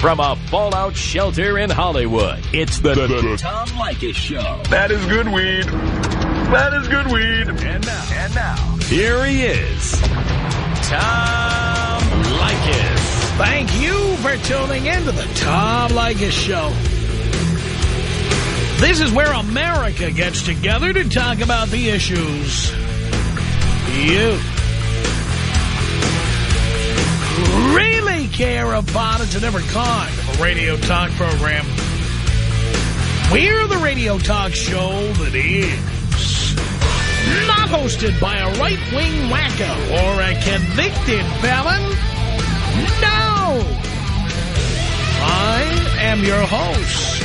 From a fallout shelter in Hollywood, it's the, the, the Tom Leykis Show. That is good weed. That is good weed. And now, and now, here he is, Tom Leykis. Thank you for tuning in to the Tom Leykis Show. This is where America gets together to talk about the issues you care about. It's a different kind of a radio talk program. We're the radio talk show that is not hosted by a right-wing wacko or a convicted felon. No! I am your host.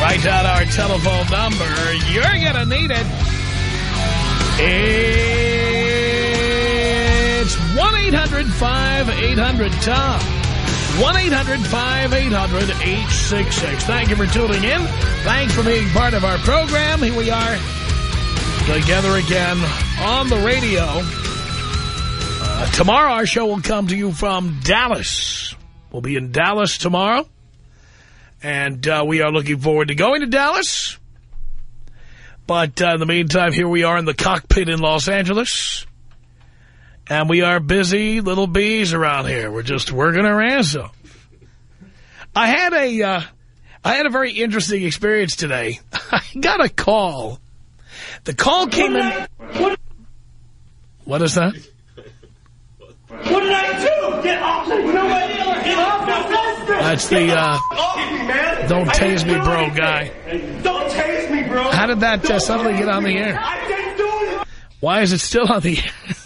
Write down our telephone number. You're going to need it. It's 1-800-5800-TOM. 1-800-5800-866. Thank you for tuning in. Thanks for being part of our program. Here we are together again on the radio. Uh, tomorrow our show will come to you from Dallas. We'll be in Dallas tomorrow. And uh, we are looking forward to going to Dallas. But uh, in the meantime, here we are in the cockpit in Los Angeles. And we are busy little bees around here. We're just working our ass off. I had a, uh, I had a very interesting experience today. I got a call. The call came in. What? What is that? What did I do? Get off me! Nobody ever get off me! That's the, uh, man! don't tase me, bro, guy. Don't tase me, bro! How did that uh, suddenly get on the air? I didn't do it! Why is it still on the air?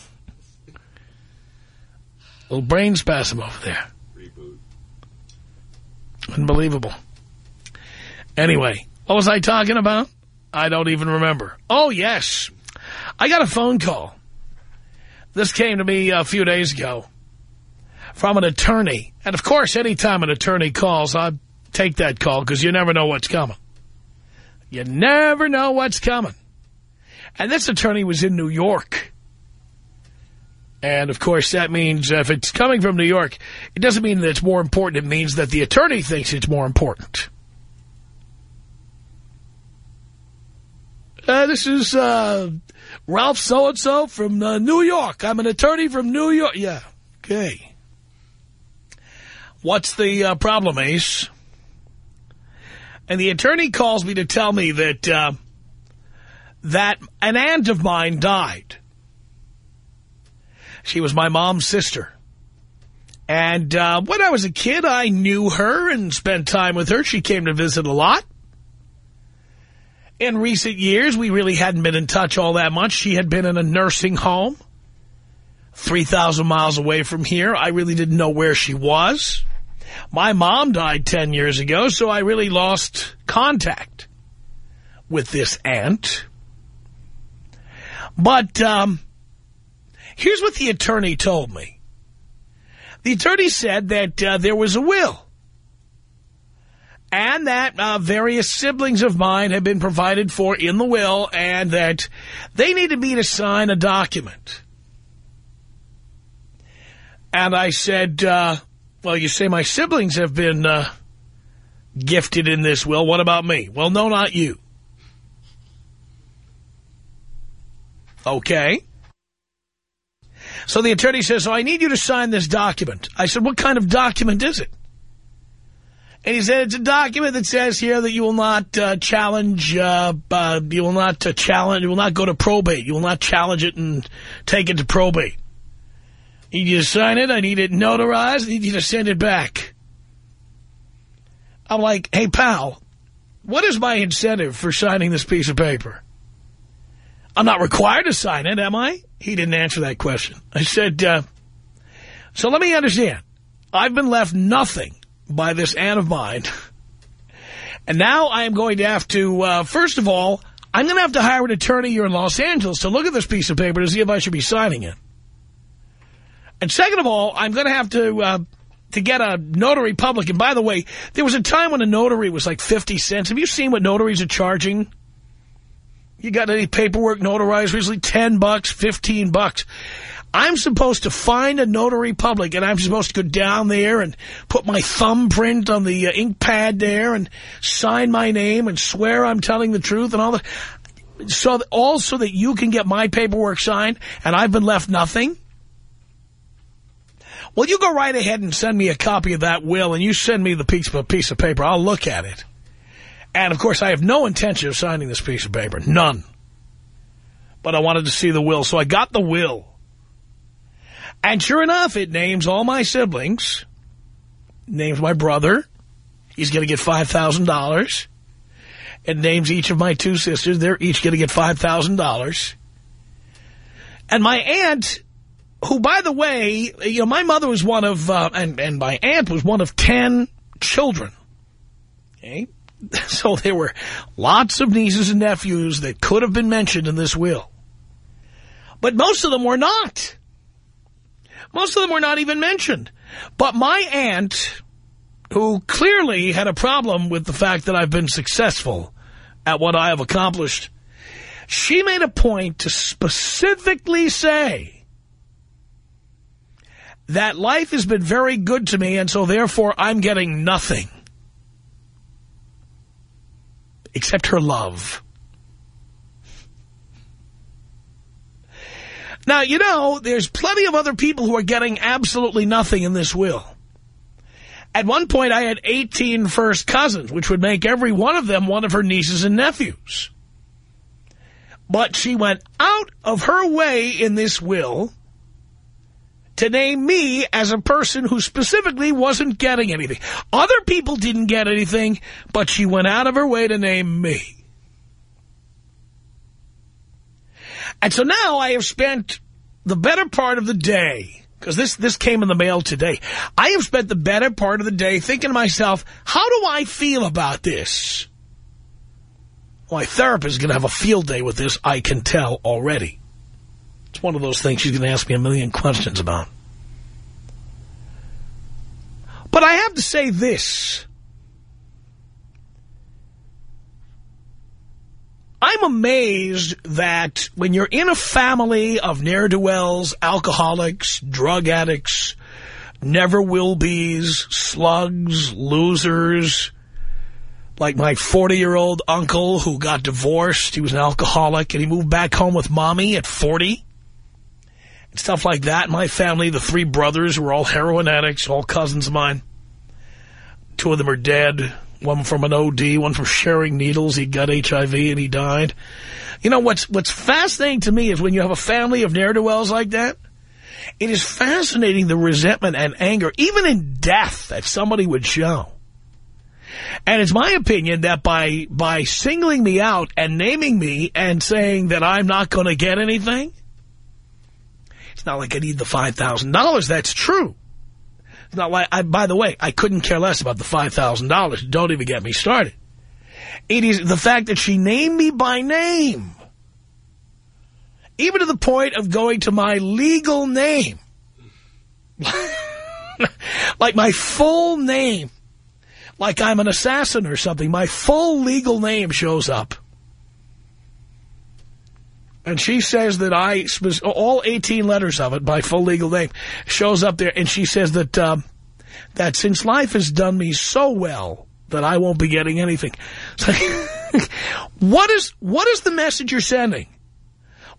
Little brain spasm over there. Reboot. Unbelievable. Anyway, what was I talking about? I don't even remember. Oh, yes. I got a phone call. This came to me a few days ago from an attorney. And, of course, anytime an attorney calls, I take that call because you never know what's coming. You never know what's coming. And this attorney was in New York. And, of course, that means if it's coming from New York, it doesn't mean that it's more important. It means that the attorney thinks it's more important. Uh, this is uh, Ralph so-and-so from uh, New York. I'm an attorney from New York. Yeah, okay. What's the uh, problem, Ace? And the attorney calls me to tell me that uh, that an aunt of mine died. She was my mom's sister. And uh, when I was a kid, I knew her and spent time with her. She came to visit a lot. In recent years, we really hadn't been in touch all that much. She had been in a nursing home 3,000 miles away from here. I really didn't know where she was. My mom died 10 years ago, so I really lost contact with this aunt. But um, here's what the attorney told me. The attorney said that uh, there was a will and that uh, various siblings of mine have been provided for in the will and that they needed me to sign a document. And I said, uh, well, you say my siblings have been uh, gifted in this will. What about me? Well, no, not you. Okay. So the attorney says, so I need you to sign this document. I said, what kind of document is it? And he said it's a document that says here that you will not uh, challenge, uh, uh, you will not uh, challenge, you will not go to probate. You will not challenge it and take it to probate. I need you to sign it. I need it notarized. I need you to send it back. I'm like, hey, pal, what is my incentive for signing this piece of paper? I'm not required to sign it, am I? He didn't answer that question. I said, uh, so let me understand. I've been left nothing by this aunt of mine. And now I am going to have to, uh, first of all, I'm going to have to hire an attorney here in Los Angeles to look at this piece of paper to see if I should be signing it. And second of all, I'm going to have to uh, to get a notary public. And by the way, there was a time when a notary was like 50 cents. Have you seen what notaries are charging? You got any paperwork notarized recently? 10 bucks, 15 bucks. I'm supposed to find a notary public, and I'm supposed to go down there and put my thumbprint on the uh, ink pad there and sign my name and swear I'm telling the truth and all that. So that also that you can get my paperwork signed, and I've been left nothing. Well, you go right ahead and send me a copy of that will, and you send me the piece of, piece of paper. I'll look at it. And, of course, I have no intention of signing this piece of paper. None. But I wanted to see the will, so I got the will. And sure enough, it names all my siblings. Names my brother. He's going to get $5,000. It names each of my two sisters. They're each going to get $5,000. And my aunt, who, by the way, you know, my mother was one of, uh, and, and my aunt was one of 10 children. Okay? So there were lots of nieces and nephews that could have been mentioned in this will. But most of them were not. Most of them were not even mentioned. But my aunt, who clearly had a problem with the fact that I've been successful at what I have accomplished, she made a point to specifically say that life has been very good to me and so therefore I'm getting nothing except her love. Now, you know, there's plenty of other people who are getting absolutely nothing in this will. At one point, I had 18 first cousins, which would make every one of them one of her nieces and nephews. But she went out of her way in this will to name me as a person who specifically wasn't getting anything. Other people didn't get anything, but she went out of her way to name me. And so now I have spent the better part of the day, because this, this came in the mail today, I have spent the better part of the day thinking to myself, how do I feel about this? My therapist is going to have a field day with this, I can tell already. It's one of those things she's going to ask me a million questions about. But I have to say this. I'm amazed that when you're in a family of ne'er-do-wells, alcoholics, drug addicts, never-will-be's, slugs, losers, like my 40-year-old uncle who got divorced. He was an alcoholic, and he moved back home with mommy at 40. And stuff like that. My family, the three brothers, were all heroin addicts, all cousins of mine. Two of them are dead. One from an OD, one from sharing needles. He got HIV and he died. You know, what's what's fascinating to me is when you have a family of ne'er-do-wells like that, it is fascinating the resentment and anger, even in death, that somebody would show. And it's my opinion that by by singling me out and naming me and saying that I'm not going to get anything, it's not like I need the $5,000. That's true. It's not like, I, by the way, I couldn't care less about the $5,000. Don't even get me started. It is the fact that she named me by name. Even to the point of going to my legal name. like my full name. Like I'm an assassin or something. My full legal name shows up. And she says that I, all 18 letters of it, by full legal name, shows up there. And she says that, um, that since life has done me so well, that I won't be getting anything. Like, what is, what is the message you're sending?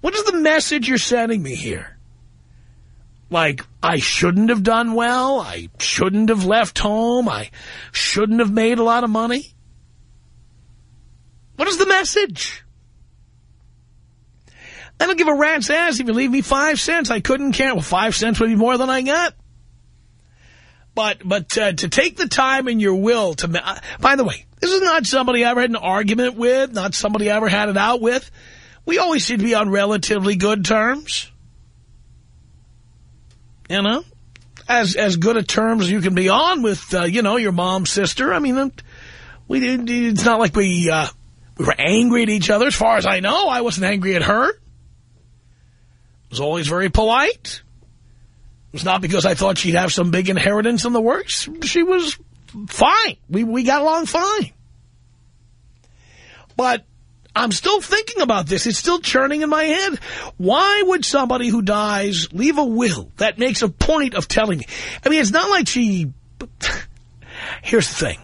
What is the message you're sending me here? Like, I shouldn't have done well. I shouldn't have left home. I shouldn't have made a lot of money. What is the message? I don't give a rat's ass if you leave me five cents. I couldn't care. Well, five cents would be more than I got. But but uh, to take the time in your will to... Uh, by the way, this is not somebody I ever had an argument with, not somebody I ever had it out with. We always seem to be on relatively good terms. You know? As as good a terms as you can be on with, uh, you know, your mom's sister. I mean, we it's not like we, uh, we were angry at each other. As far as I know, I wasn't angry at her was always very polite. It was not because I thought she'd have some big inheritance in the works. She was fine. We, we got along fine. But I'm still thinking about this. It's still churning in my head. Why would somebody who dies leave a will that makes a point of telling me? I mean, it's not like she... Here's the thing.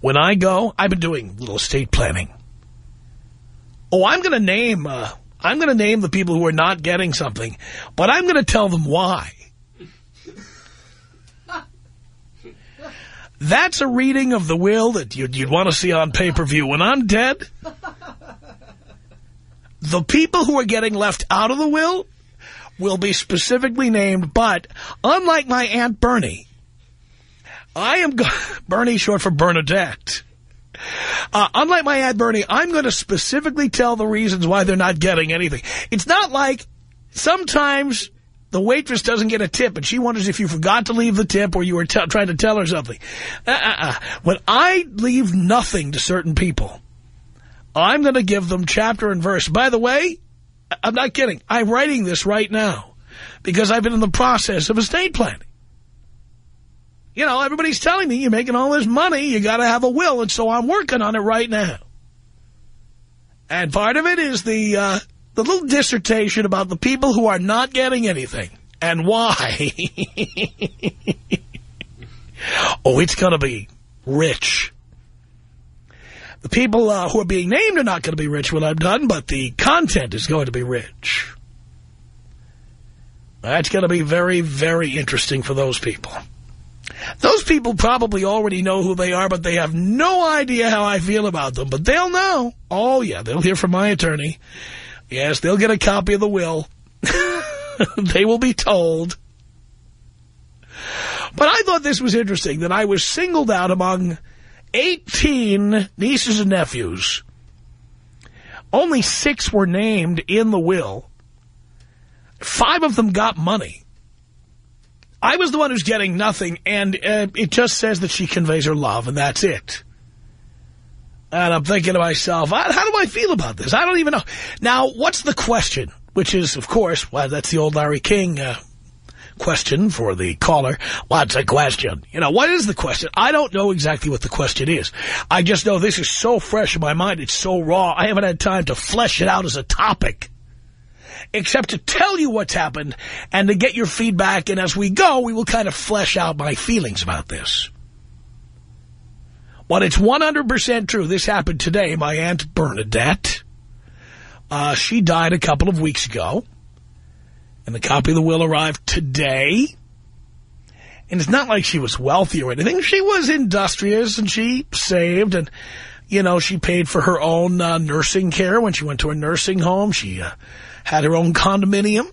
When I go, I've been doing little estate planning. Oh, I'm going to name... Uh, I'm going to name the people who are not getting something, but I'm going to tell them why. That's a reading of the will that you'd, you'd want to see on pay-per-view. When I'm dead, the people who are getting left out of the will will be specifically named, but unlike my Aunt Bernie, I am... Bernie short for Bernadette. Uh, unlike my ad, Bernie, I'm going to specifically tell the reasons why they're not getting anything. It's not like sometimes the waitress doesn't get a tip, and she wonders if you forgot to leave the tip or you were trying to tell her something. Uh, uh, uh. When I leave nothing to certain people, I'm going to give them chapter and verse. By the way, I'm not kidding. I'm writing this right now because I've been in the process of estate planning. You know, everybody's telling me you're making all this money, you got to have a will, and so I'm working on it right now. And part of it is the uh, the little dissertation about the people who are not getting anything and why. oh, it's going to be rich. The people uh, who are being named are not going to be rich when I'm done, but the content is going to be rich. That's going to be very, very interesting for those people. Those people probably already know who they are, but they have no idea how I feel about them. But they'll know. Oh, yeah, they'll hear from my attorney. Yes, they'll get a copy of the will. they will be told. But I thought this was interesting, that I was singled out among 18 nieces and nephews. Only six were named in the will. Five of them got money. I was the one who's getting nothing, and uh, it just says that she conveys her love, and that's it. And I'm thinking to myself, how do I feel about this? I don't even know. Now, what's the question? Which is, of course, well, that's the old Larry King uh, question for the caller. What's the question? You know, what is the question? I don't know exactly what the question is. I just know this is so fresh in my mind. It's so raw. I haven't had time to flesh it out as a topic. Except to tell you what's happened and to get your feedback. And as we go, we will kind of flesh out my feelings about this. But it's 100% true. This happened today. My Aunt Bernadette, uh, she died a couple of weeks ago. And the copy of the will arrived today. And it's not like she was wealthy or anything. She was industrious and she saved and, you know, she paid for her own uh, nursing care when she went to a nursing home. She uh, had her own condominium,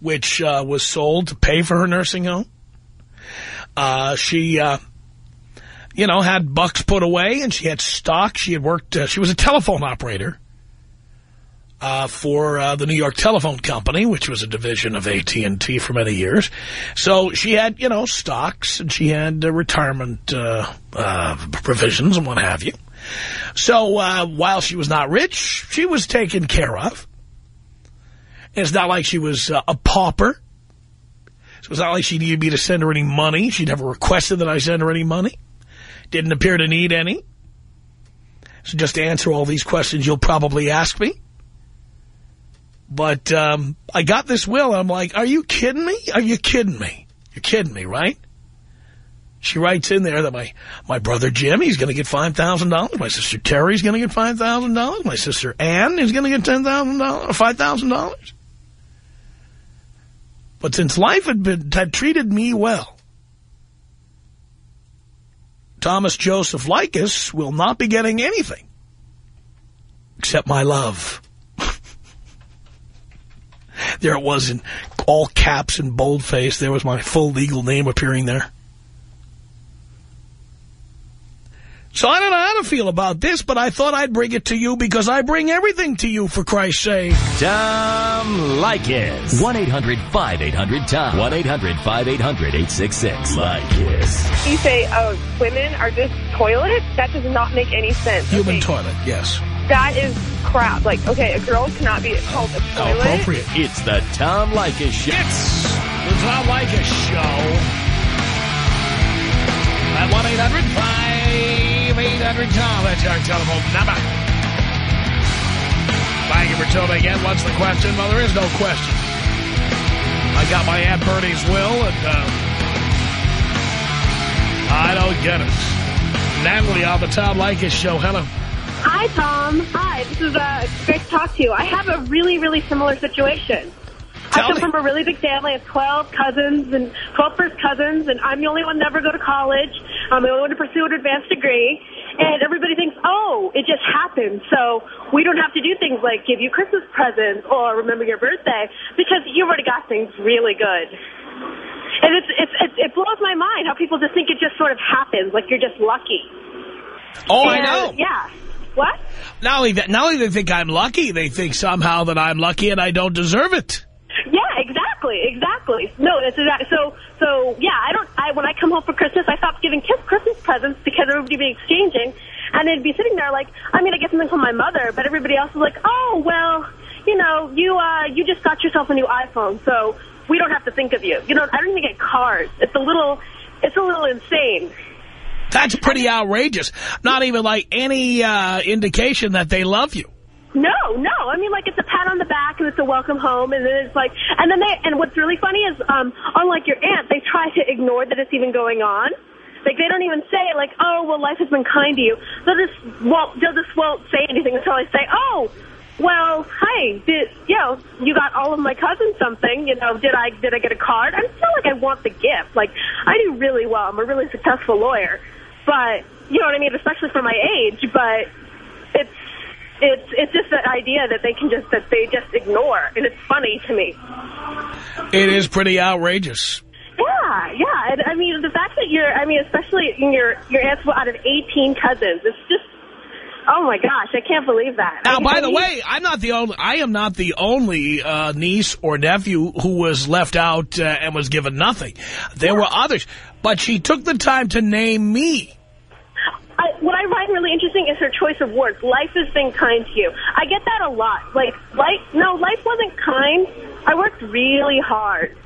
which uh, was sold to pay for her nursing home. Uh, she uh, you know, had bucks put away and she had stock. She had worked, uh, she was a telephone operator uh, for uh, the New York Telephone Company, which was a division of AT&T for many years. So she had, you know, stocks and she had retirement provisions and what have you. So while she was not rich, she was taken care of. it's not like she was a pauper. So it's not like she needed me to send her any money. She never requested that I send her any money. Didn't appear to need any. So just to answer all these questions you'll probably ask me. But um, I got this will, and I'm like, are you kidding me? Are you kidding me? You're kidding me, right? She writes in there that my, my brother Jim, he's going to get $5,000. My sister Terry's going to get $5,000. My sister Ann is going to get $10,000 $5,000. But since life had, been, had treated me well, Thomas Joseph Leykis will not be getting anything except my love. there it was in all caps and boldface. There was my full legal name appearing there. So I don't know how to feel about this, but I thought I'd bring it to you because I bring everything to you, for Christ's sake. Tom Leykis. 1-800-5800-TOM. 1-800-5800-866. Leykis. You say oh, women are just toilets? That does not make any sense. Human okay. toilet, yes. That is crap. Like, okay, a girl cannot be called a toilet. How appropriate. It's the Tom Leykis Show. It's the Tom Leykis Show. At 1-800-5800. 1-800-5800-TOM. That's our telephone number. Thank you for tuning in. What's the question? Well, there is no question. I got my Aunt Bernie's will, and uh, I don't get it. Natalie on the Tom Leykis show. Hello. Hi, Tom. Hi, this is uh, great to talk to you. I have a really, really similar situation. Tell I come me. from a really big family. I have 12 cousins and 12 first cousins, and I'm the only one to never go to college. I'm the only one to pursue an advanced degree. And everybody thinks, oh, it just happened. So we don't have to do things like give you Christmas presents or remember your birthday because you've already got things really good. And it's, it's, it, it blows my mind how people just think it just sort of happens, like you're just lucky. Oh, I know. Yeah. What? Not only, that, not only they think I'm lucky, they think somehow that I'm lucky and I don't deserve it. Yeah, exactly, exactly. No, that's exactly. So, so yeah, I don't. I when I come home for Christmas, I stopped giving kids Christmas presents because everybody be exchanging, and they'd be sitting there like, I'm gonna get something from my mother, but everybody else is like, oh well, you know, you uh, you just got yourself a new iPhone, so we don't have to think of you. You know, I don't even get cards. It's a little, it's a little insane. That's pretty outrageous. Not even like any uh, indication that they love you. No, no. I mean, like, it's a pat on the back and it's a welcome home, and then it's like, and then they, and what's really funny is, um, unlike your aunt, they try to ignore that it's even going on. Like, they don't even say, like, oh, well, life has been kind to you. They'll just, won't, they'll just won't say anything until I say, oh, well, hi, did, you know, you got all of my cousins something, you know, did I, did I get a card? I feel like I want the gift. Like, I do really well. I'm a really successful lawyer. But, you know what I mean, especially for my age, but it's, it's it's just that idea that they can just that they just ignore, and it's funny to me. It is pretty outrageous. Yeah, yeah. And, I mean, the fact that you're, I mean, especially in your your aunt's out of 18 cousins, it's just, oh my gosh, I can't believe that. Now, I- by I the mean- way, I'm not the only. I am not the only uh, niece or nephew who was left out uh, and was given nothing. There were others, but she took the time to name me. I, what really interesting is her choice of words. Life has been kind to you. I get that a lot. Like, life, no, life wasn't kind. I worked really hard.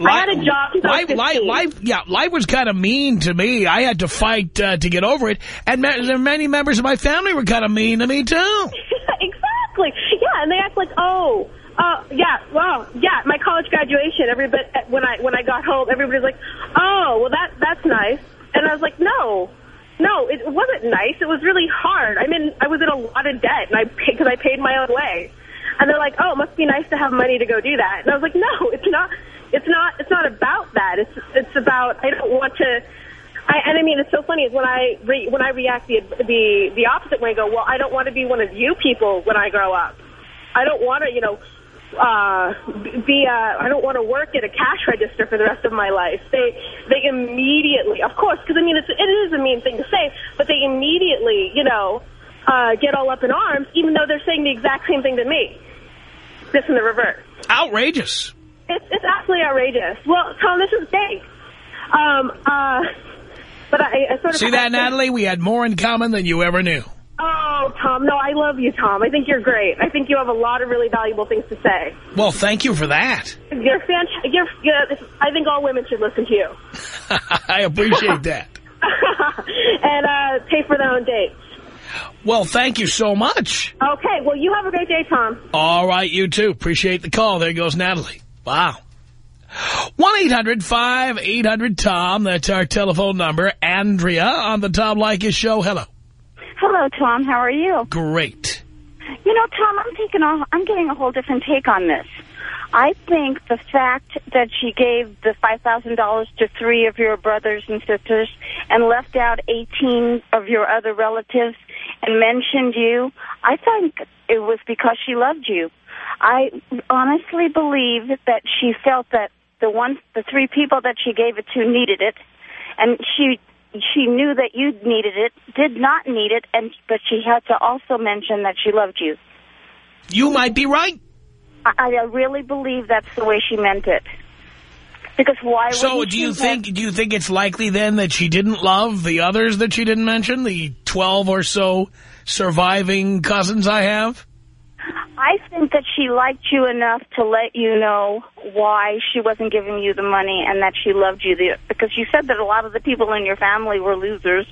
I had a job since I was life, life, life, yeah, life was kind of mean to me. I had to fight uh, to get over it, and many members of my family were kind of mean to me too. exactly. Yeah, and they act like, oh, uh, yeah, well, yeah, my college graduation. Everybody, when I when I got home, everybody's like, oh, well, that that's nice. And I was like, no, no, it wasn't nice. It was really hard. I mean, I was in a lot of debt, and I because I paid my own way. And they're like, oh, it must be nice to have money to go do that. And I was like, no, it's not. It's not. It's not about that. It's it's about. I don't want to. I, and I mean, it's so funny is when I re, when I react the the the opposite way. I go, well, I don't want to be one of you people when I grow up. I don't want to, you know, uh, be. Uh, I don't want to work at a cash register for the rest of my life. They they immediately, of course, because I mean, it's it is a mean thing to say, but they immediately, you know, uh, get all up in arms, even though they're saying the exact same thing to me. This in the reverse. Outrageous. It's, it's absolutely outrageous. Well, Tom, this is big. Um, uh, but I, I sort of... See that, Natalie? We had more in common than you ever knew. Oh, Tom, no, I love you, Tom. I think you're great. I think you have a lot of really valuable things to say. Well, thank you for that. You're fantastic. You're, you're, I think all women should listen to you. I appreciate that. and uh, pay for their own dates. Well, thank you so much. Okay, well, you have a great day, Tom. All right, you too. Appreciate the call. There goes Natalie. Wow. 1-800-5800-TOM. That's our telephone number. Andrea on the Tom Leykis show. Hello. Hello, Tom. How are you? Great. You know, Tom, I'm taking a, I'm getting a whole different take on this. I think the fact that she gave the $5,000 to three of your brothers and sisters and left out 18 of your other relatives and mentioned you, I think it was because she loved you. I honestly believe that she felt that the one, the three people that she gave it to needed it, and she she knew that you needed it, did not need it, and but she had to also mention that she loved you. You might be right. I, I really believe that's the way she meant it. Because why? So do you think do you think it's likely then that she didn't love the others that she didn't mention, the 12 or so surviving cousins I have? I think that she liked you enough to let you know why she wasn't giving you the money and that she loved you. The, because you said that a lot of the people in your family were losers.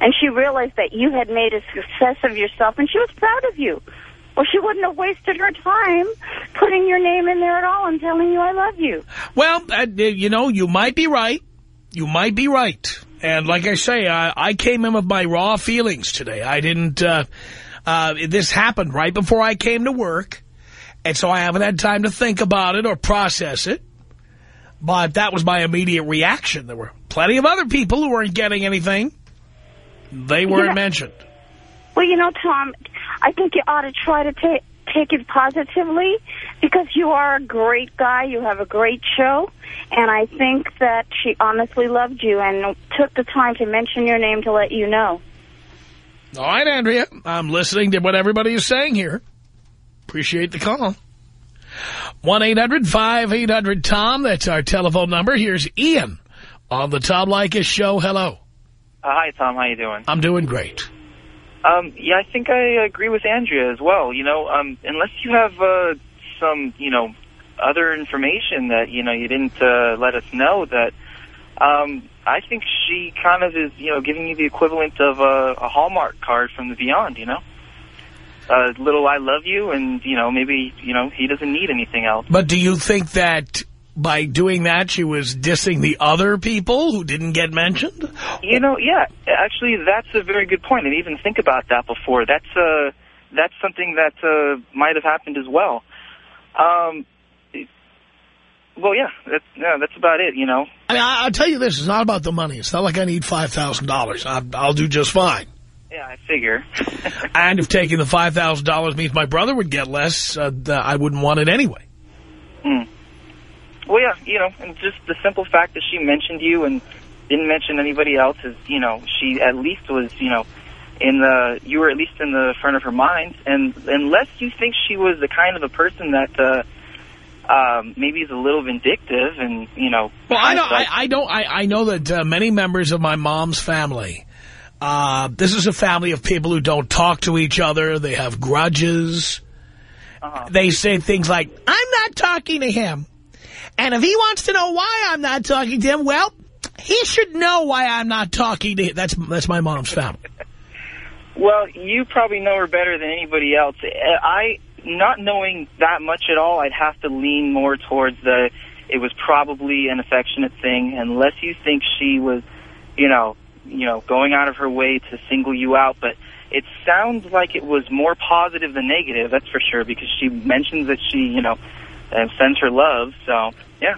and she realized that you had made a success of yourself, and she was proud of you. Well, she wouldn't have wasted her time putting your name in there at all and telling you I love you. Well, uh, you know, you might be right. You might be right. And like I say, I, I came in with my raw feelings today. I didn't, uh, uh, this happened right before I came to work. And so I haven't had time to think about it or process it. But that was my immediate reaction. There were plenty of other people who weren't getting anything. They weren't Yeah. mentioned. Well, you know, Tom, I think you ought to try to take take it positively because you are a great guy. You have a great show. And I think that she honestly loved you and took the time to mention your name to let you know. All right, Andrea. I'm listening to what everybody is saying here. Appreciate the call. 1-800-5800-TOM. That's our telephone number. Here's Ian on the Tom Leykis show. Hello. Uh, hi, Tom. How you doing? I'm doing great. Um, yeah, I think I agree with Andrea as well. You know, um, unless you have uh, some, you know, other information that you know you didn't uh, let us know, that um, I think she kind of is, you know, giving you the equivalent of a, a Hallmark card from the Beyond. You know, a little "I love you," and you know, maybe you know he doesn't need anything else. But do you think that by doing that she was dissing the other people who didn't get mentioned? You know, yeah, actually, that's a very good point. I didn't even think about that before. That's uh, that's something that uh, might have happened as well. Um, well, yeah, that's, yeah, that's about it. You know, I mean, I, I'll tell you this. It's not about the money. It's not like I need $5,000. I'll, I'll do just fine. yeah, I figure. And if taking the $5,000 means my brother would get less, uh, I wouldn't want it anyway. Hmm. Well, yeah, you know, and just the simple fact that she mentioned you and didn't mention anybody else is, you know, she at least was, you know, in the you were at least in the front of her mind, and unless you think she was the kind of a person that. uh um, maybe he's a little vindictive, and you know. Well, I know, I, I don't, I, I know that uh, many members of my mom's family, uh, this is a family of people who don't talk to each other. They have grudges. Uh-huh. They say things like, I'm not talking to him. And if he wants to know why I'm not talking to him, well, he should know why I'm not talking to him. That's, that's my mom's family. Well, you probably know her better than anybody else. Uh, I, not knowing that much at all, I'd have to lean more towards the, it was probably an affectionate thing, unless you think she was, you know, you know, going out of her way to single you out. But it sounds like it was more positive than negative, that's for sure, because she mentions that she, you know, uh, sends her love. So, yeah.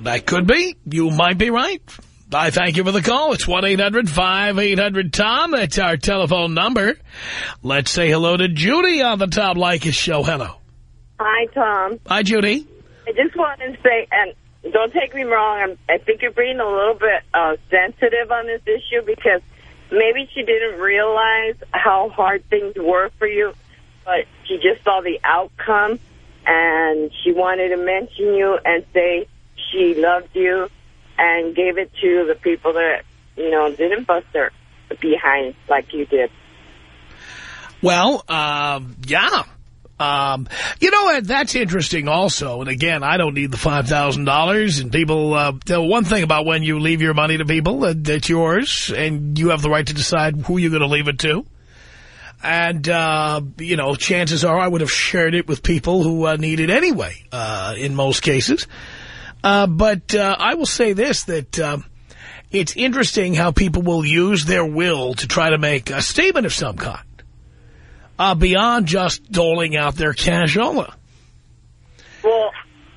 That could be. You might be right. I thank you for the call. It's 1-800-5800-TOM. That's our telephone number. Let's say hello to Judy on the Tom Leykis show. Hello. Hi, Tom. Hi, Judy. I just wanted to say, and don't take me wrong, I'm, I think you're being a little bit uh, sensitive on this issue because maybe she didn't realize how hard things were for you, but she just saw the outcome, and she wanted to mention you and say she loved you and gave it to the people that, you know, didn't bust their behind like you did. Well, um, yeah. Um, you know? That's interesting also. And again, I don't need the $5,000 and people, uh, one thing about when you leave your money to people, that that's yours and you have the right to decide who you're going to leave it to. And, uh, you know, chances are I would have shared it with people who uh, need it anyway, uh, in most cases. Uh, but uh, I will say this, that uh, it's interesting how people will use their will to try to make a statement of some kind uh, beyond just doling out their cashola. Well,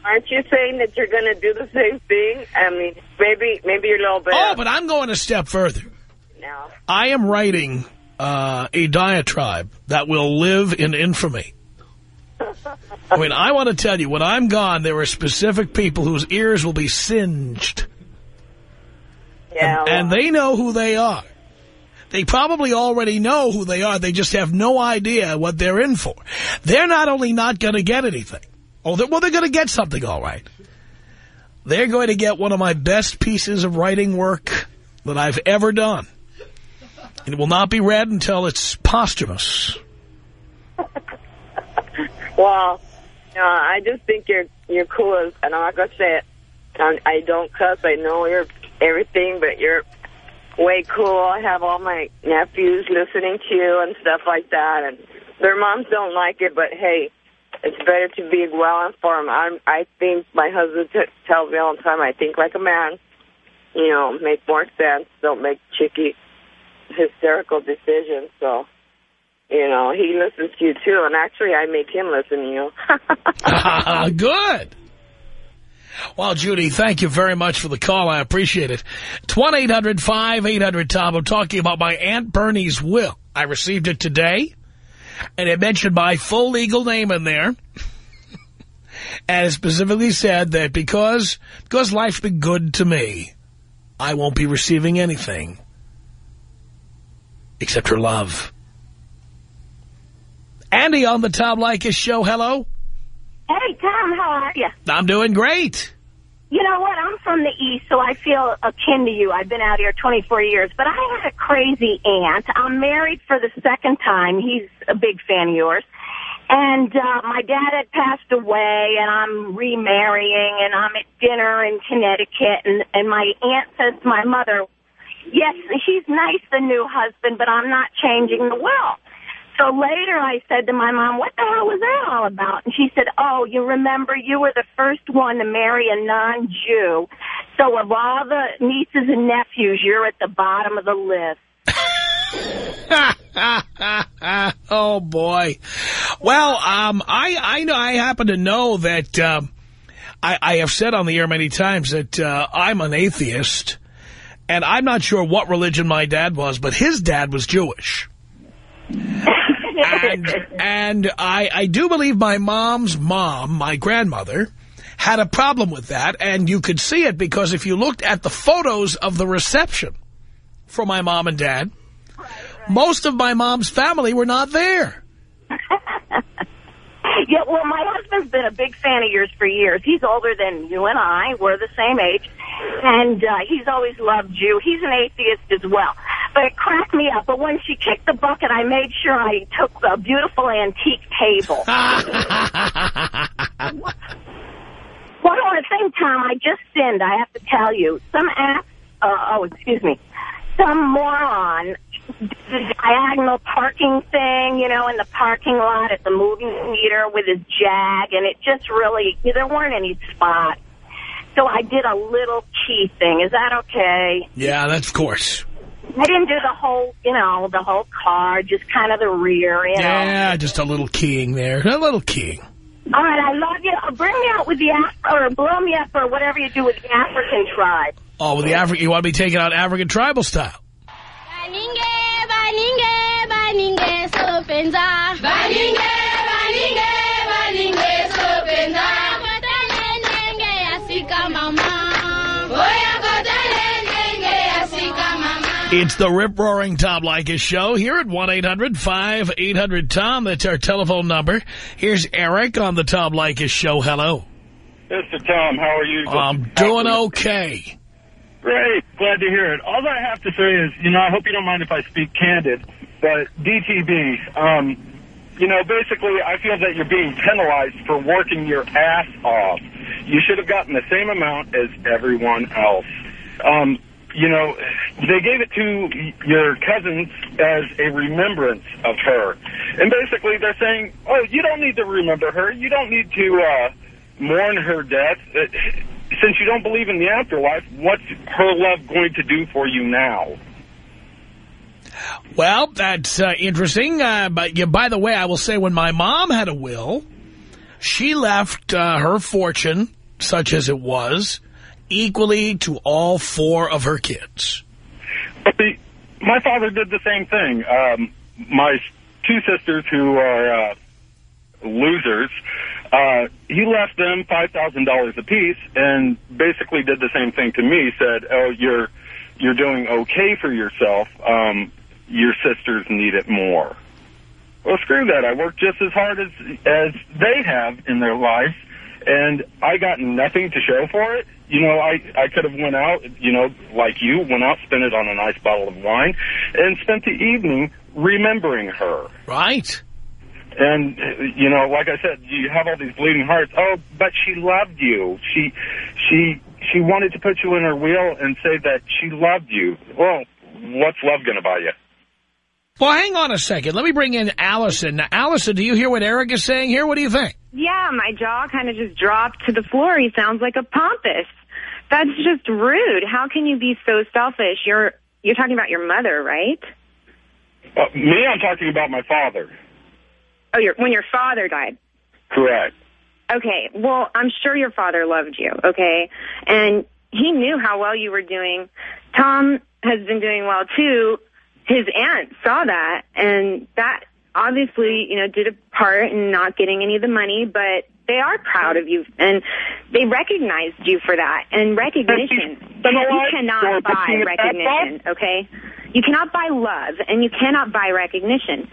aren't you saying that you're going to do the same thing? I mean, maybe maybe you're a little bit Oh, but I'm going a step further. now. I am writing uh, a diatribe that will live in infamy. I mean, I want to tell you, when I'm gone, there are specific people whose ears will be singed. Yeah, And, and they know who they are. They probably already know who they are. They just have no idea what they're in for. They're not only not going to get anything. Oh, they're, well, they're going to get something, all right. They're going to get one of my best pieces of writing work that I've ever done. And it will not be read until it's posthumous. well, no, I just think you're you're cool, and I'm not gonna say it. I, I don't cuss. I know you're everything, but you're way cool. I have all my nephews listening to you and stuff like that. And their moms don't like it, but hey, it's better to be well informed. I'm, I think my husband t tells me all the time, I think like a man. You know, make more sense. Don't make chicky, hysterical decisions. So, you know, he listens to you too. And actually, I make him listen to you. Good. Well, Judy, thank you very much for the call. I appreciate it. It's 1-800-5800-TOM. I'm talking about my Aunt Bernie's will. I received it today, and it mentioned my full legal name in there. and it specifically said that because, because life's been good to me, I won't be receiving anything except her love. Andy on the Tom Leykis show. Hello. Hey, Tom, how are you? I'm doing great. You know what? I'm from the East, so I feel akin to you. I've been out here 24 years, but I had a crazy aunt. I'm married for the second time. He's a big fan of yours. And uh, my dad had passed away, and I'm remarrying, and I'm at dinner in Connecticut, and, and my aunt says to my mother, yes, he's nice, the new husband, but I'm not changing the will. So later I said to my mom, what the hell was that all about? And she said, oh, you remember you were the first one to marry a non-Jew. So of all the nieces and nephews, you're at the bottom of the list. oh boy. Well, um, I I know I happen to know that um, I, I have said on the air many times that uh, I'm an atheist, and I'm not sure what religion my dad was, but his dad was Jewish. And and I I do believe my mom's mom, my grandmother, had a problem with that, and you could see it because if you looked at the photos of the reception for my mom and dad, most of my mom's family were not there. yeah, well, my husband's been a big fan of yours for years. He's older than you and I. We're the same age. And uh, he's always loved you. He's an atheist as well. But it cracked me up. But when she kicked the bucket, I made sure I took a beautiful antique table. One more thing, Tom. I just sinned. I have to tell you. Some ass. Uh, oh, excuse me. Some moron the diagonal parking thing, you know, in the parking lot at the movie theater with his Jag, and it just really, there weren't any spots. So I did a little key thing. Is that okay? Yeah, that's of course. I didn't do the whole, you know, the whole car, just kind of the rear, you know. Yeah, just a little keying there. A little keying. All right, I love you. Uh, bring me out with the, or blow me up, or whatever you do with the African tribe. Oh, with the African, you want to be taking out African tribal style. Baninge, baninge, baninge, sopenza. Baninge, baninge, baninge, sopenza. It's the rip-roaring Tom Leykis show here at 1-800-5800-TOM. That's our telephone number. Here's Eric on the Tom Leykis show. Hello. Mr. Tom, how are you? I'm doing okay. Great. Glad to hear it. All I have to say is, you know, I hope you don't mind if I speak candid, but DTB, um, you know, basically I feel that you're being penalized for working your ass off. You should have gotten the same amount as everyone else. Um, you know, they gave it to your cousins as a remembrance of her. And basically they're saying, oh, you don't need to remember her. You don't need to uh, mourn her death. Uh, since you don't believe in the afterlife, what's her love going to do for you now? Well, that's uh, interesting. Uh, but yeah, by the way, I will say when my mom had a will, she left uh, her fortune, such as it was, equally to all four of her kids. See, my father did the same thing. Um, my two sisters who are uh, losers, uh, he left them $5,000 apiece and basically did the same thing to me. Said, oh, you're you're doing okay for yourself. Um, your sisters need it more. Well, screw that. I worked just as hard as as they have in their lives, and I got nothing to show for it. You know, I, I could have went out, you know, like you, went out, spent it on a nice bottle of wine, and spent the evening remembering her. Right. And, uh, you know, like I said, you have all these bleeding hearts. Oh, but she loved you. She, she, she wanted to put you in her wheel and say that she loved you. Well, what's love going to buy you? Well, hang on a second. Let me bring in Allison. Now, Allison, do you hear what Eric is saying here? What do you think? Yeah, my jaw kind of just dropped to the floor. He sounds like a pompous. That's just rude. How can you be so selfish? You're you're talking about your mother, right? Uh, me, I'm talking about my father. Oh, your when your father died. Correct. Okay, well, I'm sure your father loved you, okay? And he knew how well you were doing. Tom has been doing well, too. His aunt saw that, and that obviously, you know, did a part in not getting any of the money, but they are proud of you, and they recognized you for that. And recognition, you cannot buy recognition, okay? You cannot buy love, and you cannot buy recognition.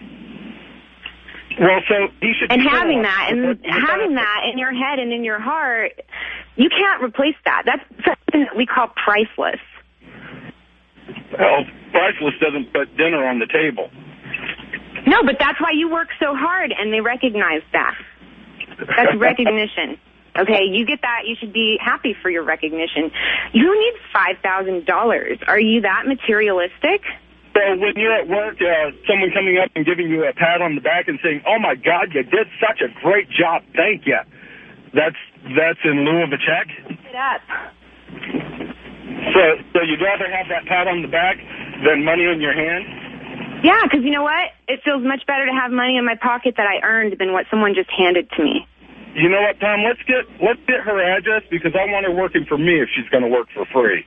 Well, so he should. And having that, and having that in your head and in your heart, you can't replace that. That's something that we call priceless. Well, priceless doesn't put dinner on the table. No, but that's why you work so hard, and they recognize that. That's recognition. Okay, you get that. You should be happy for your recognition. Who needs five thousand dollars? Are you that materialistic? Well, when you're at work, uh, someone coming up and giving you a pat on the back and saying, "Oh my God, you did such a great job, thank you." That's that's in lieu of a check. Get up. So so you'd rather have that pat on the back than money in your hand. Yeah, because you know what? It feels much better to have money in my pocket that I earned than what someone just handed to me. You know what, Tom? Let's get let's get her address because I want her working for me if she's going to work for free.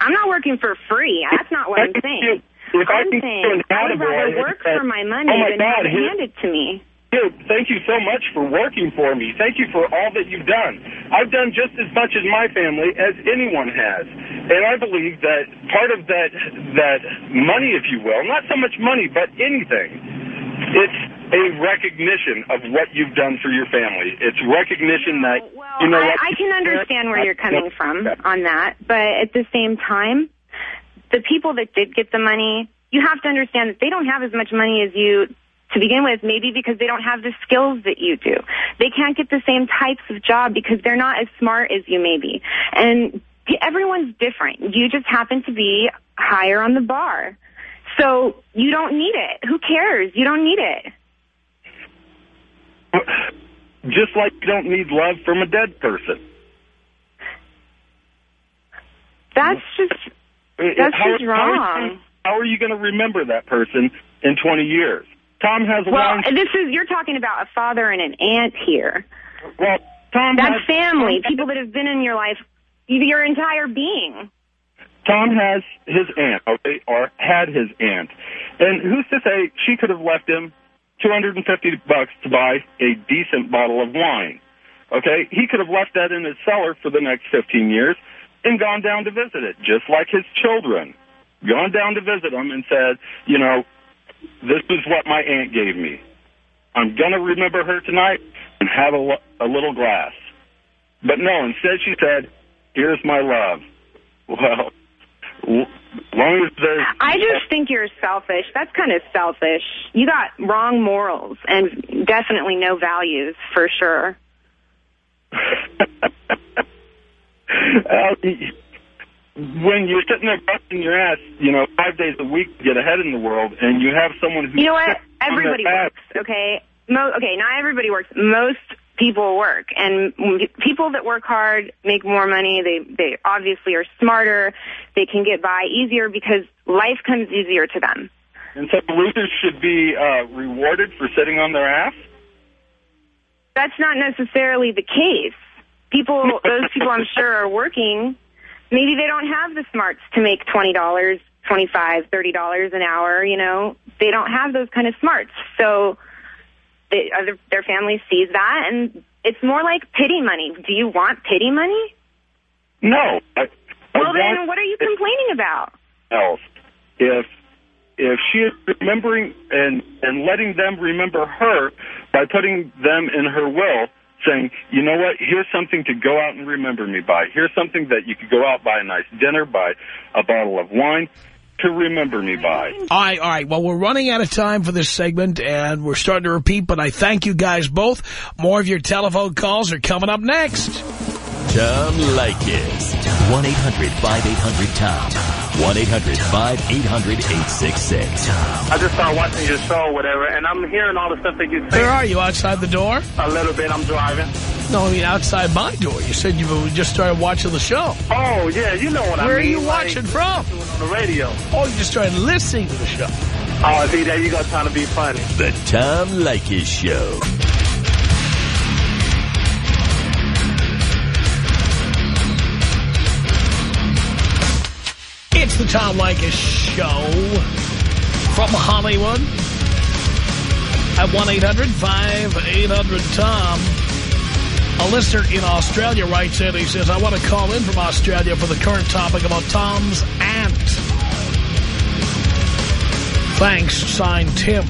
I'm not working for free. That's not what I'm saying. If I I'm can saying I would rather work for my money "Oh my than God, have it handed to me. Dude, thank you so much for working for me. Thank you for all that you've done. I've done just as much as my family as anyone has. And I believe that part of that that money, if you will, not so much money, but anything, it's a recognition of what you've done for your family. It's recognition that, you know I, what? I can understand where you're coming from on that, but at the same time, the people that did get the money, you have to understand that they don't have as much money as you to begin with, maybe because they don't have the skills that you do. They can't get the same types of job because they're not as smart as you may be. And everyone's different. You just happen to be higher on the bar. So you don't need it. Who cares? You don't need it. Just like you don't need love from a dead person. That's just uh, that's How- just how are you- wrong. How are you going to remember that person in 20 years? Tom has a Well, long... this is you're talking about a father and an aunt here. Well, Tom That's has- family, people that have been in your life your entire being. Tom has his aunt, okay, or had his aunt. And who's to say she could have left him 250 bucks to buy a decent bottle of wine? Okay, he could have left that in his cellar for the next 15 years and gone down to visit it, just like his children. Gone down to visit them and said, you know, this is what my aunt gave me. I'm going to remember her tonight and have a, a little glass. But no, instead she said, here's my love. Well, long as there's... I just think you're selfish. That's kind of selfish. You got wrong morals and definitely no values for sure. Uh, when you're sitting there busting your ass, you know, five days a week to get ahead in the world, and you have someone who You know what? sits on their Everybody works, okay? Mo- okay, not everybody works. Most people work, and people that work hard make more money. They they obviously are smarter. They can get by easier because life comes easier to them. And so losers should be uh, rewarded for sitting on their ass. That's not necessarily the case. People, those people I'm sure are working. Maybe they don't have the smarts to make twenty dollars, twenty five, thirty dollars an hour. You know, they don't have those kind of smarts. So they, other, their family sees that, and it's more like pity money. Do you want pity money? No. I, I Well, then what are you complaining about? else. If if she is remembering and and letting them remember her by putting them in her will, saying, you know what, here's something to go out and remember me by. Here's something that you could go out buy a nice dinner, buy a bottle of wine to remember me by. All right, all right. Well, we're running out of time for this segment, and we're starting to repeat, but I thank you guys both. More of your telephone calls are coming up next. Tom Leykis. 1-800-5800-TOM. 1-800-5800-866. I just started watching your show or whatever, and I'm hearing all the stuff that you say. Where are you, outside the door? A little bit. I'm driving. No, I mean outside my door. You said you just started watching the show. Oh, yeah, you know what I mean. Where are you like, watching from? Doing on the radio. Oh, you just started listening to the show. Oh, see, there you go trying to be funny. The Tom Leykis Show. It's the Tom Leykis Show from Hollywood at 1-800-5800-TOM. A listener in Australia writes in, he says, I want to call in from Australia for the current topic about Tom's aunt. Thanks, signed Tim.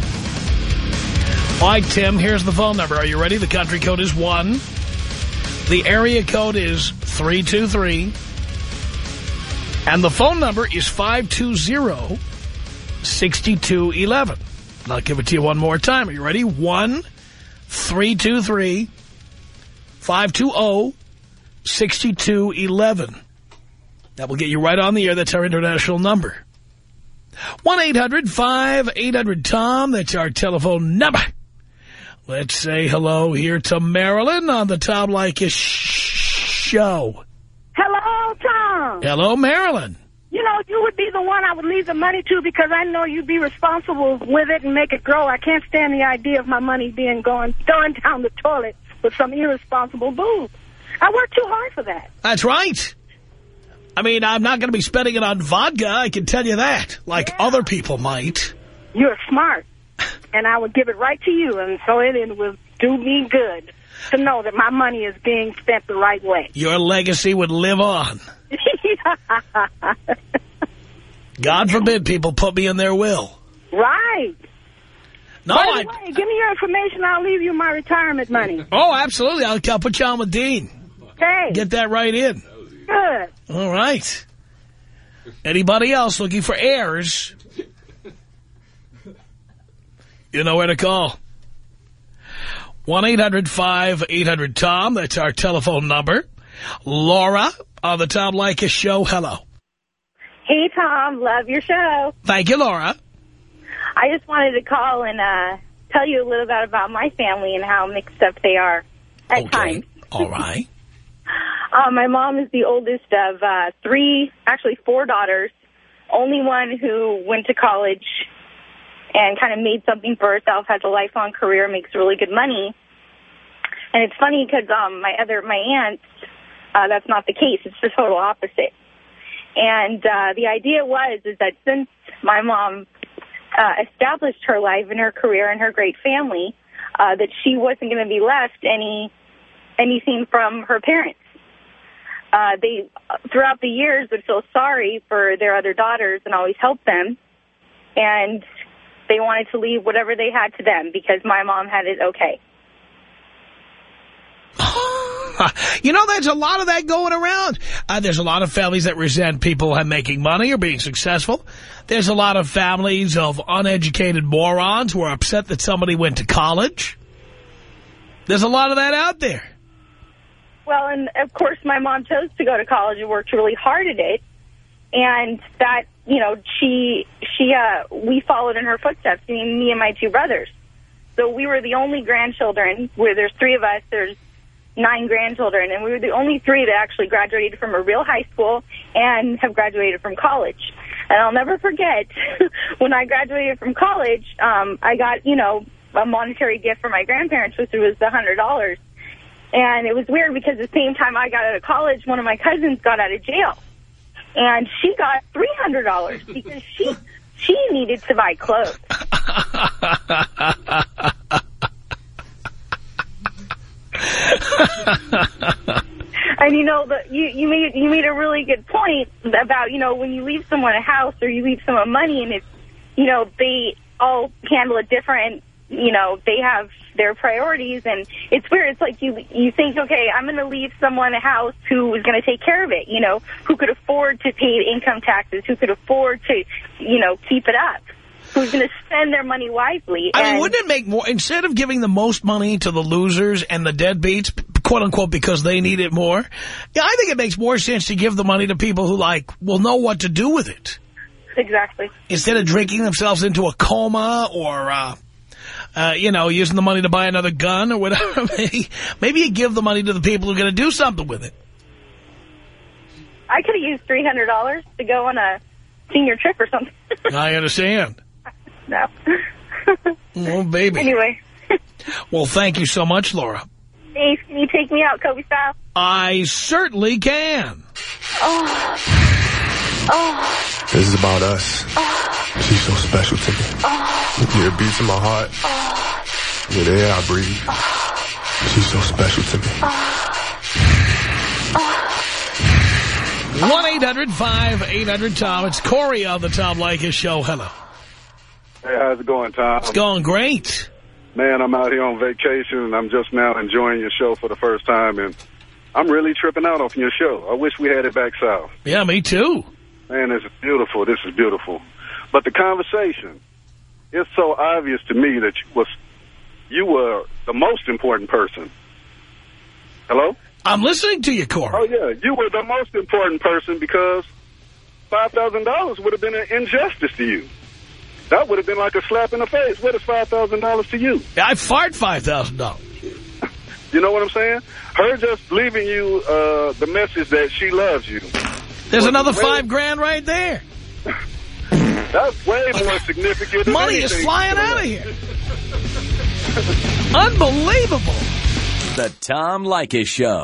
All right, Tim, here's the phone number. Are you ready? The country code is 1. The area code is 323. And the phone number is 520-6211. And I'll give it to you one more time. Are you ready? 1-323-520-6211. That will get you right on the air. That's our international number. 1-800-5800-TOM. That's our telephone number. Let's say hello here to Marilyn on the Tom Leykis show. Hello, Tom. Hello, Marilyn. You know, you would be the one I would leave the money to because I know you'd be responsible with it and make it grow. I can't stand the idea of my money being going going down the toilet with some irresponsible boob. I work too hard for that. That's right. I mean, I'm not going to be spending it on vodka, I can tell you that, like Yeah. other people might. You're smart, and I would give it right to you, and so it, it will do me good to know that my money is being spent the right way. Your legacy would live on. God forbid people put me in their will. right. No, By I... the way, give me your information. I'll leave you my retirement money. Oh, absolutely. I'll, I'll put you on with Dean. Okay. Get that right in. Good. All right. Anybody else looking for heirs? You know where to call. 1-800-5800-TOM. That's our telephone number. Laura on the Tom Leykis show. Hello. Hey, Tom. Love your show. Thank you, Laura. I just wanted to call and uh, tell you a little bit about my family and how mixed up they are at times. All right. Uh, my mom is the oldest of uh, three, actually four daughters. Only one who went to college and kind of made something for herself, has a lifelong career, makes really good money. And it's funny because um, my other, my aunt, uh, that's not the case. It's the total opposite. And uh, the idea was is that since my mom uh, established her life and her career and her great family, uh, that she wasn't going to be left any anything from her parents. Uh, they, throughout the years, would feel sorry for their other daughters and always help them. And they wanted to leave whatever they had to them because my mom had it okay. You know, there's a lot of that going around. Uh, there's a lot of families that resent people making money or being successful. There's a lot of families of uneducated morons who are upset that somebody went to college. There's a lot of that out there. Well, and of course, my mom chose to go to college and worked really hard at it. And that, you know, she, she, uh, we followed in her footsteps, me and my two brothers. So we were the only grandchildren, where there's three of us, there's nine grandchildren, and we were the only three that actually graduated from a real high school and have graduated from college. And I'll never forget, when I graduated from college, um, I got, you know, a monetary gift from my grandparents, which was the $100. And it was weird because the same time I got out of college, one of my cousins got out of jail. And she got $300 because she she needed to buy clothes. And you know, the, you you made you made a really good point about you know when you leave someone a house or you leave someone money and it's you know they all handle it different. You know they have their priorities and it's weird. It's like you you think okay, I'm going to leave someone a house who is going to take care of it. You know who could afford to pay income taxes, who could afford to you know keep it up. Who's going to spend their money wisely? I mean, wouldn't it make more, instead of giving the most money to the losers and the deadbeats, quote unquote, because they need it more. Yeah, I think it makes more sense to give the money to people who, like, will know what to do with it. Exactly. Instead of drinking themselves into a coma or, uh, uh, you know, using the money to buy another gun or whatever, maybe, maybe you give the money to the people who are going to do something with it. I could have used $300 to go on a senior trip or something. I understand. No. Oh, baby. Anyway. Well, thank you so much, Laura. Ace, can you take me out Kobe style? I certainly can. Oh. Oh. This is about us. She's so special to me. Oh. Yeah, it beats in my heart. Oh. Yeah, the air I breathe. Oh. She's so special to me. 1-800-5800-TOM. It's Corey on the Tom Leykis Show. Hello. Hey, how's it going, Tom? It's going great. Man, I'm out here on vacation, and I'm just now enjoying your show for the first time, and I'm really tripping out off your show. I wish we had it back south. Yeah, me too. Man, this is beautiful. This is beautiful. But the conversation, it's so obvious to me that you, was, you were the most important person. Hello? I'm listening to you, Corey. Oh, yeah. You were the most important person because $5,000 would have been an injustice to you. That would have been like a slap in the face. What is $5,000 to you? I fart $5,000. You know what I'm saying? Her just leaving you uh, the message that she loves you. There's another way- five grand right there. That's way more significant than Money is flying out of here. Unbelievable. The Tom Leykis Show.